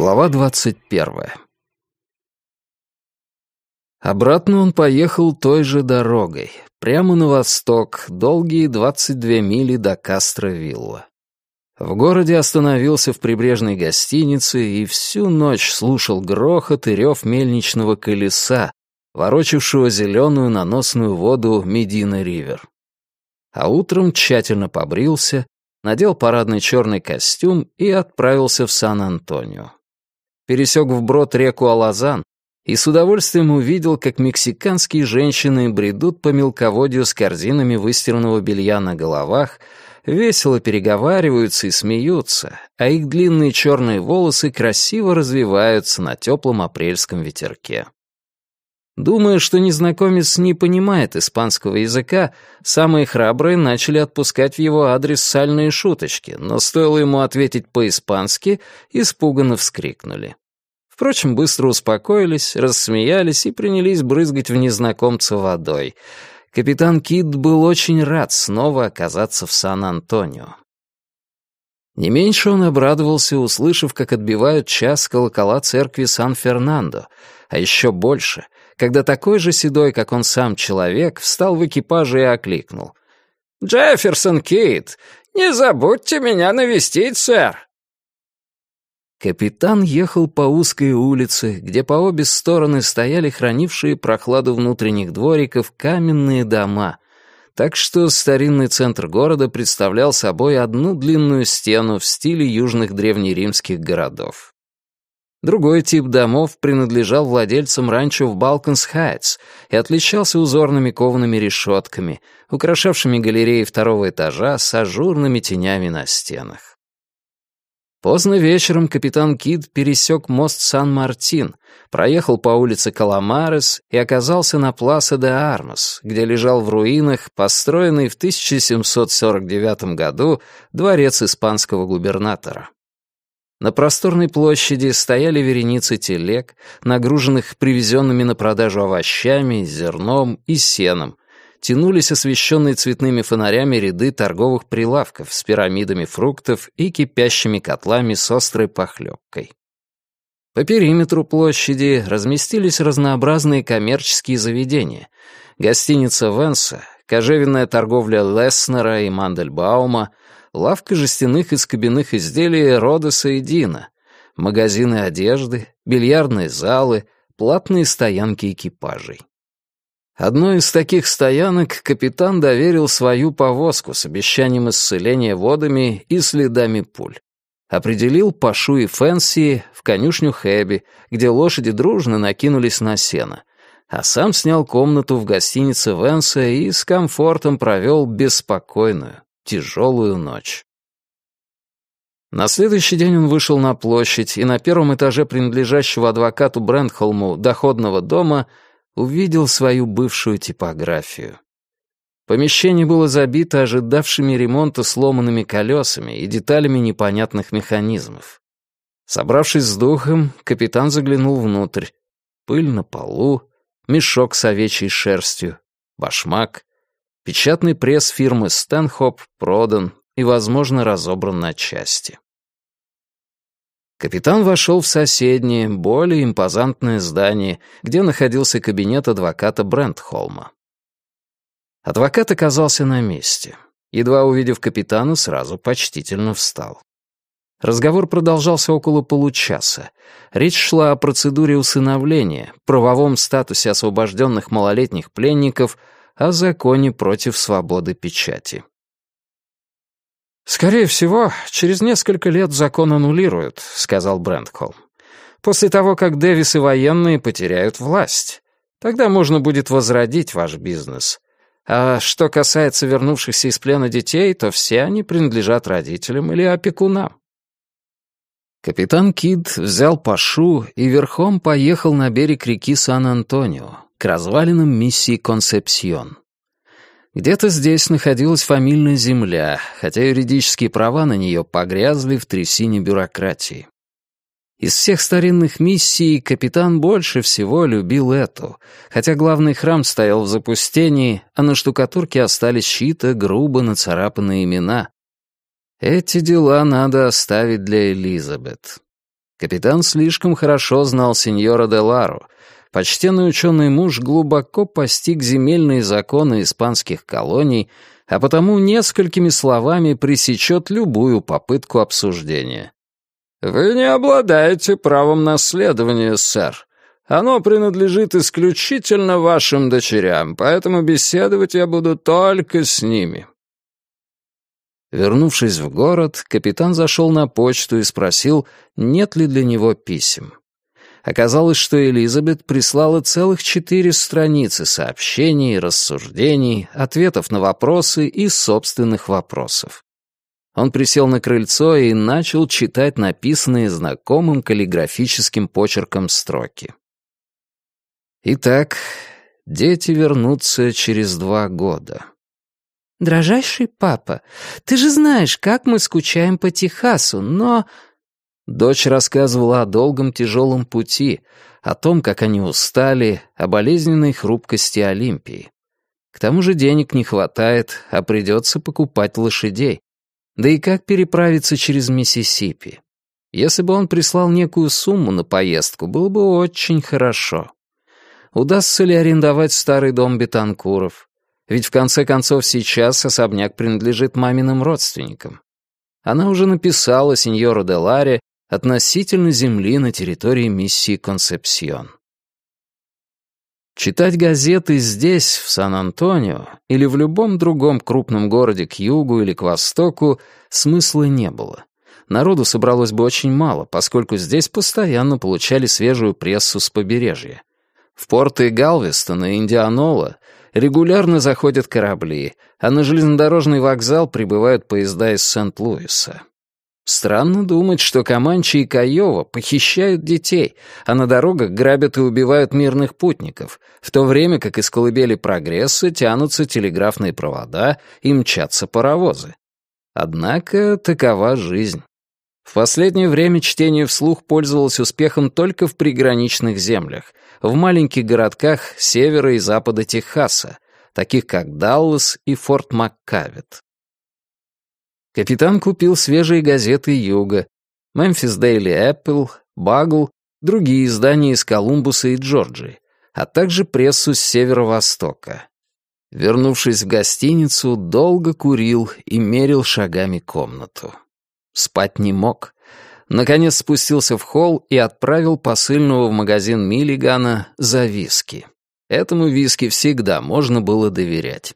Глава двадцать первая. Обратно он поехал той же дорогой, прямо на восток, долгие двадцать две мили до Кастро-Вилла. В городе остановился в прибрежной гостинице и всю ночь слушал грохот и рев мельничного колеса, ворочавшего зеленую наносную воду Медина-Ривер. А утром тщательно побрился, надел парадный черный костюм и отправился в Сан-Антонио. Пересек вброд реку Алазан и с удовольствием увидел, как мексиканские женщины бредут по мелководью с корзинами выстиранного белья на головах, весело переговариваются и смеются, а их длинные черные волосы красиво развиваются на теплом апрельском ветерке. Думая, что незнакомец не понимает испанского языка, самые храбрые начали отпускать в его адрес сальные шуточки, но стоило ему ответить по-испански, испуганно вскрикнули. Впрочем, быстро успокоились, рассмеялись и принялись брызгать в незнакомца водой. Капитан Кид был очень рад снова оказаться в Сан-Антонио. Не меньше он обрадовался, услышав, как отбивают час колокола церкви Сан-Фернандо, а еще больше — когда такой же седой, как он сам человек, встал в экипаже и окликнул. «Джефферсон Кит, не забудьте меня навестить, сэр!» Капитан ехал по узкой улице, где по обе стороны стояли хранившие прохладу внутренних двориков каменные дома, так что старинный центр города представлял собой одну длинную стену в стиле южных древнеримских городов. Другой тип домов принадлежал владельцам ранчо в Балканс-Хайтс и отличался узорными коваными решетками, украшавшими галереи второго этажа с ажурными тенями на стенах. Поздно вечером капитан Кид пересек мост Сан-Мартин, проехал по улице Каламарес и оказался на Пласа де Армас, где лежал в руинах построенный в 1749 году дворец испанского губернатора. На просторной площади стояли вереницы телег, нагруженных привезенными на продажу овощами, зерном и сеном. Тянулись освещенные цветными фонарями ряды торговых прилавков с пирамидами фруктов и кипящими котлами с острой похлебкой. По периметру площади разместились разнообразные коммерческие заведения. Гостиница «Венса», кожевенная торговля Леснера и Мандельбаума, лавка жестяных и скобяных изделий Родоса и Дина, магазины одежды, бильярдные залы, платные стоянки экипажей. Одной из таких стоянок капитан доверил свою повозку с обещанием исцеления водами и следами пуль. Определил Пашу и Фэнси в конюшню Хэби, где лошади дружно накинулись на сено, а сам снял комнату в гостинице Венса и с комфортом провел беспокойную, тяжелую ночь. На следующий день он вышел на площадь и на первом этаже принадлежащего адвокату Брентхолму доходного дома увидел свою бывшую типографию. Помещение было забито ожидавшими ремонта сломанными колесами и деталями непонятных механизмов. Собравшись с духом, капитан заглянул внутрь. Пыль на полу, мешок с овечьей шерстью, башмак, Печатный пресс фирмы Стэнхоп продан и, возможно, разобран на части. Капитан вошел в соседнее, более импозантное здание, где находился кабинет адвоката Брентхолма. Адвокат оказался на месте. Едва увидев капитана, сразу почтительно встал. Разговор продолжался около получаса. Речь шла о процедуре усыновления, правовом статусе освобожденных малолетних пленников — о законе против свободы печати. «Скорее всего, через несколько лет закон аннулируют», — сказал Брентхолм. «После того, как Дэвис и военные потеряют власть. Тогда можно будет возродить ваш бизнес. А что касается вернувшихся из плена детей, то все они принадлежат родителям или опекунам». Капитан Кид взял Пашу и верхом поехал на берег реки Сан-Антонио, к развалинам миссии Консепсьон. Где-то здесь находилась фамильная земля, хотя юридические права на нее погрязли в трясине бюрократии. Из всех старинных миссий капитан больше всего любил эту, хотя главный храм стоял в запустении, а на штукатурке остались чьи-то грубо нацарапанные имена. Эти дела надо оставить для Элизабет. Капитан слишком хорошо знал сеньора де Лару. Почтенный ученый муж глубоко постиг земельные законы испанских колоний, а потому несколькими словами пресечет любую попытку обсуждения. «Вы не обладаете правом наследования, сэр. Оно принадлежит исключительно вашим дочерям, поэтому беседовать я буду только с ними. Вернувшись в город, капитан зашел на почту и спросил, нет ли для него писем. Оказалось, что Элизабет прислала целых четыре страницы сообщений, рассуждений, ответов на вопросы и собственных вопросов. Он присел на крыльцо и начал читать написанные знакомым каллиграфическим почерком строки. Итак, дети вернутся через два года. «Дрожайший папа, ты же знаешь, как мы скучаем по Техасу, но...» Дочь рассказывала о долгом тяжелом пути, о том, как они устали, о болезненной хрупкости Олимпии. К тому же денег не хватает, а придется покупать лошадей. Да и как переправиться через Миссисипи? Если бы он прислал некую сумму на поездку, было бы очень хорошо. Удастся ли арендовать старый дом Бетанкуров? Ведь в конце концов сейчас особняк принадлежит маминым родственникам. Она уже написала сеньору де Ларе относительно земли на территории миссии Консепсьон. Читать газеты здесь, в Сан-Антонио, или в любом другом крупном городе к югу или к востоку смысла не было. Народу собралось бы очень мало, поскольку здесь постоянно получали свежую прессу с побережья. В порты Галвестона и Индианола регулярно заходят корабли, а на железнодорожный вокзал прибывают поезда из Сент-Луиса. Странно думать, что Каманчи и Каева похищают детей, а на дорогах грабят и убивают мирных путников, в то время как из колыбели прогресса тянутся телеграфные провода и мчатся паровозы. Однако такова жизнь. В последнее время чтение вслух пользовалось успехом только в приграничных землях, в маленьких городках севера и запада Техаса, таких как Даллас и Форт Маккавит. Капитан купил свежие газеты «Юга», «Мемфис Дейли Эппл», «Багл», другие издания из Колумбуса и Джорджии, а также прессу с северо-востока. Вернувшись в гостиницу, долго курил и мерил шагами комнату. Спать не мог, Наконец спустился в холл и отправил посыльного в магазин Миллигана за виски. Этому виски всегда можно было доверять.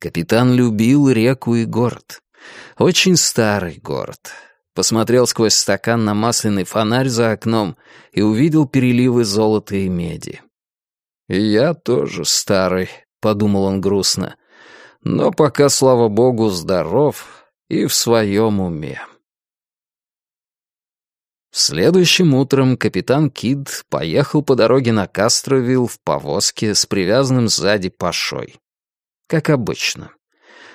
Капитан любил реку и город. Очень старый город. Посмотрел сквозь стакан на масляный фонарь за окном и увидел переливы золота и меди. «И я тоже старый», — подумал он грустно. «Но пока, слава богу, здоров и в своем уме». Следующим утром капитан Кид поехал по дороге на Кастровилл в повозке с привязанным сзади пашой. Как обычно.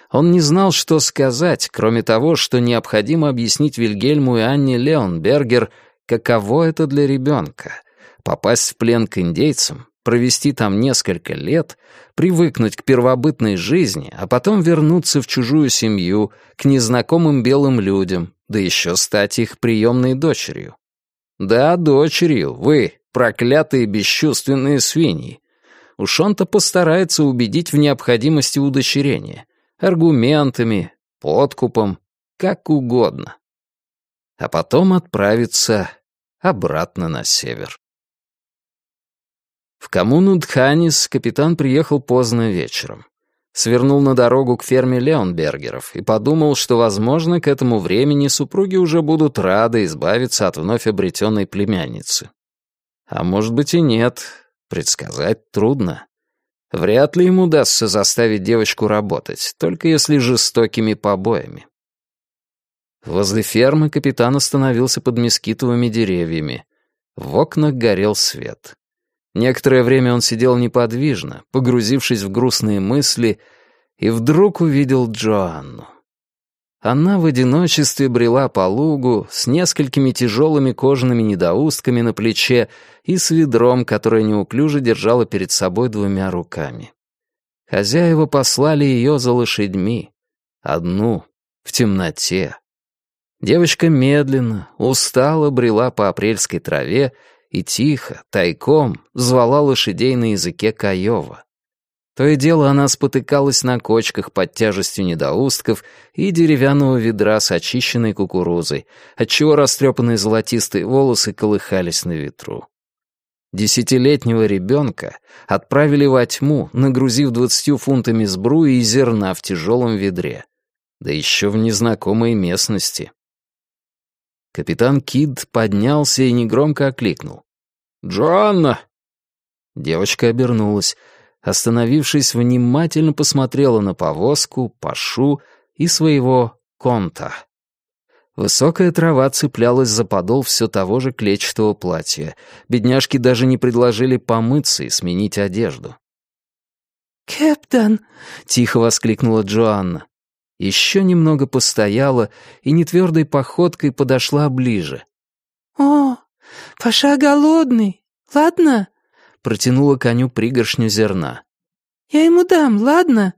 Он не знал, что сказать, кроме того, что необходимо объяснить Вильгельму и Анне Леонбергер, каково это для ребенка — попасть в плен к индейцам, провести там несколько лет, привыкнуть к первобытной жизни, а потом вернуться в чужую семью, к незнакомым белым людям, да еще стать их приемной дочерью. Да, дочерью, вы, проклятые бесчувственные свиньи. Уж он-то постарается убедить в необходимости удочерения. Аргументами, подкупом, как угодно. А потом отправиться обратно на север. В коммуну Дханис капитан приехал поздно вечером свернул на дорогу к ферме Леонбергеров и подумал, что, возможно, к этому времени супруги уже будут рады избавиться от вновь обретенной племянницы. А может быть и нет, предсказать трудно. Вряд ли ему удастся заставить девочку работать, только если жестокими побоями. Возле фермы капитан остановился под мескитовыми деревьями. В окнах горел свет. Некоторое время он сидел неподвижно, погрузившись в грустные мысли, и вдруг увидел Джоанну. Она в одиночестве брела по лугу с несколькими тяжелыми кожаными недоустками на плече и с ведром, которое неуклюже держала перед собой двумя руками. Хозяева послали ее за лошадьми. Одну, в темноте. Девочка медленно, устало брела по апрельской траве и тихо, тайком звала лошадей на языке Каева. То и дело она спотыкалась на кочках под тяжестью недоустков и деревянного ведра с очищенной кукурузой, отчего растрепанные золотистые волосы колыхались на ветру. Десятилетнего ребенка отправили во тьму, нагрузив двадцатью фунтами сбруи и зерна в тяжелом ведре. Да еще в незнакомой местности. Капитан Кид поднялся и негромко окликнул. «Джоанна!» Девочка обернулась. Остановившись, внимательно посмотрела на повозку, пашу и своего конта. Высокая трава цеплялась за подол все того же клетчатого платья. Бедняжки даже не предложили помыться и сменить одежду. «Кэптон!» — тихо воскликнула Джоанна еще немного постояла и нетвердой походкой подошла ближе. «О, Паша голодный, ладно?» Протянула коню пригоршню зерна. «Я ему дам, ладно?»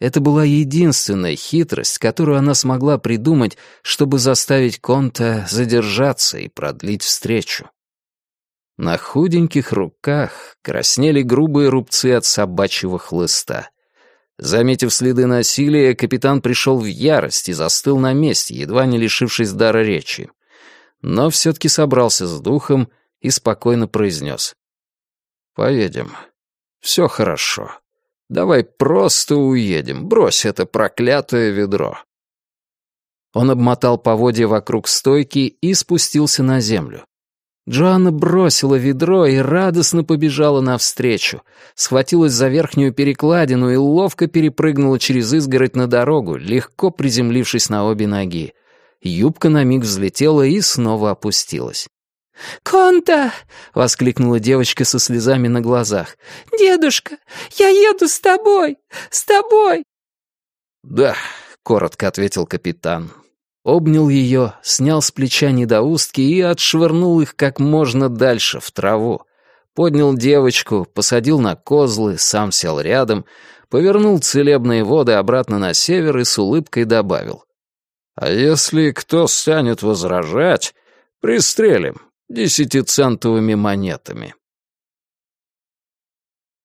Это была единственная хитрость, которую она смогла придумать, чтобы заставить Конта задержаться и продлить встречу. На худеньких руках краснели грубые рубцы от собачьего хлыста. Заметив следы насилия, капитан пришел в ярость и застыл на месте, едва не лишившись дара речи. Но все-таки собрался с духом и спокойно произнес. «Поедем. Все хорошо. Давай просто уедем. Брось это проклятое ведро». Он обмотал поводья вокруг стойки и спустился на землю. Джоанна бросила ведро и радостно побежала навстречу, схватилась за верхнюю перекладину и ловко перепрыгнула через изгородь на дорогу, легко приземлившись на обе ноги. Юбка на миг взлетела и снова опустилась. «Конта!» — воскликнула девочка со слезами на глазах. «Дедушка, я еду с тобой! С тобой!» «Да», — коротко ответил капитан, обнял ее, снял с плеча недоустки и отшвырнул их как можно дальше, в траву. Поднял девочку, посадил на козлы, сам сел рядом, повернул целебные воды обратно на север и с улыбкой добавил. «А если кто станет возражать, пристрелим десятицентовыми монетами».